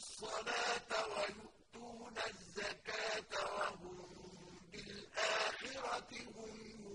الصَّلَاةَ وَيُؤْتُونَ الزَّكَاةَ وَهُم بِالْآخِرَةِ هُمْ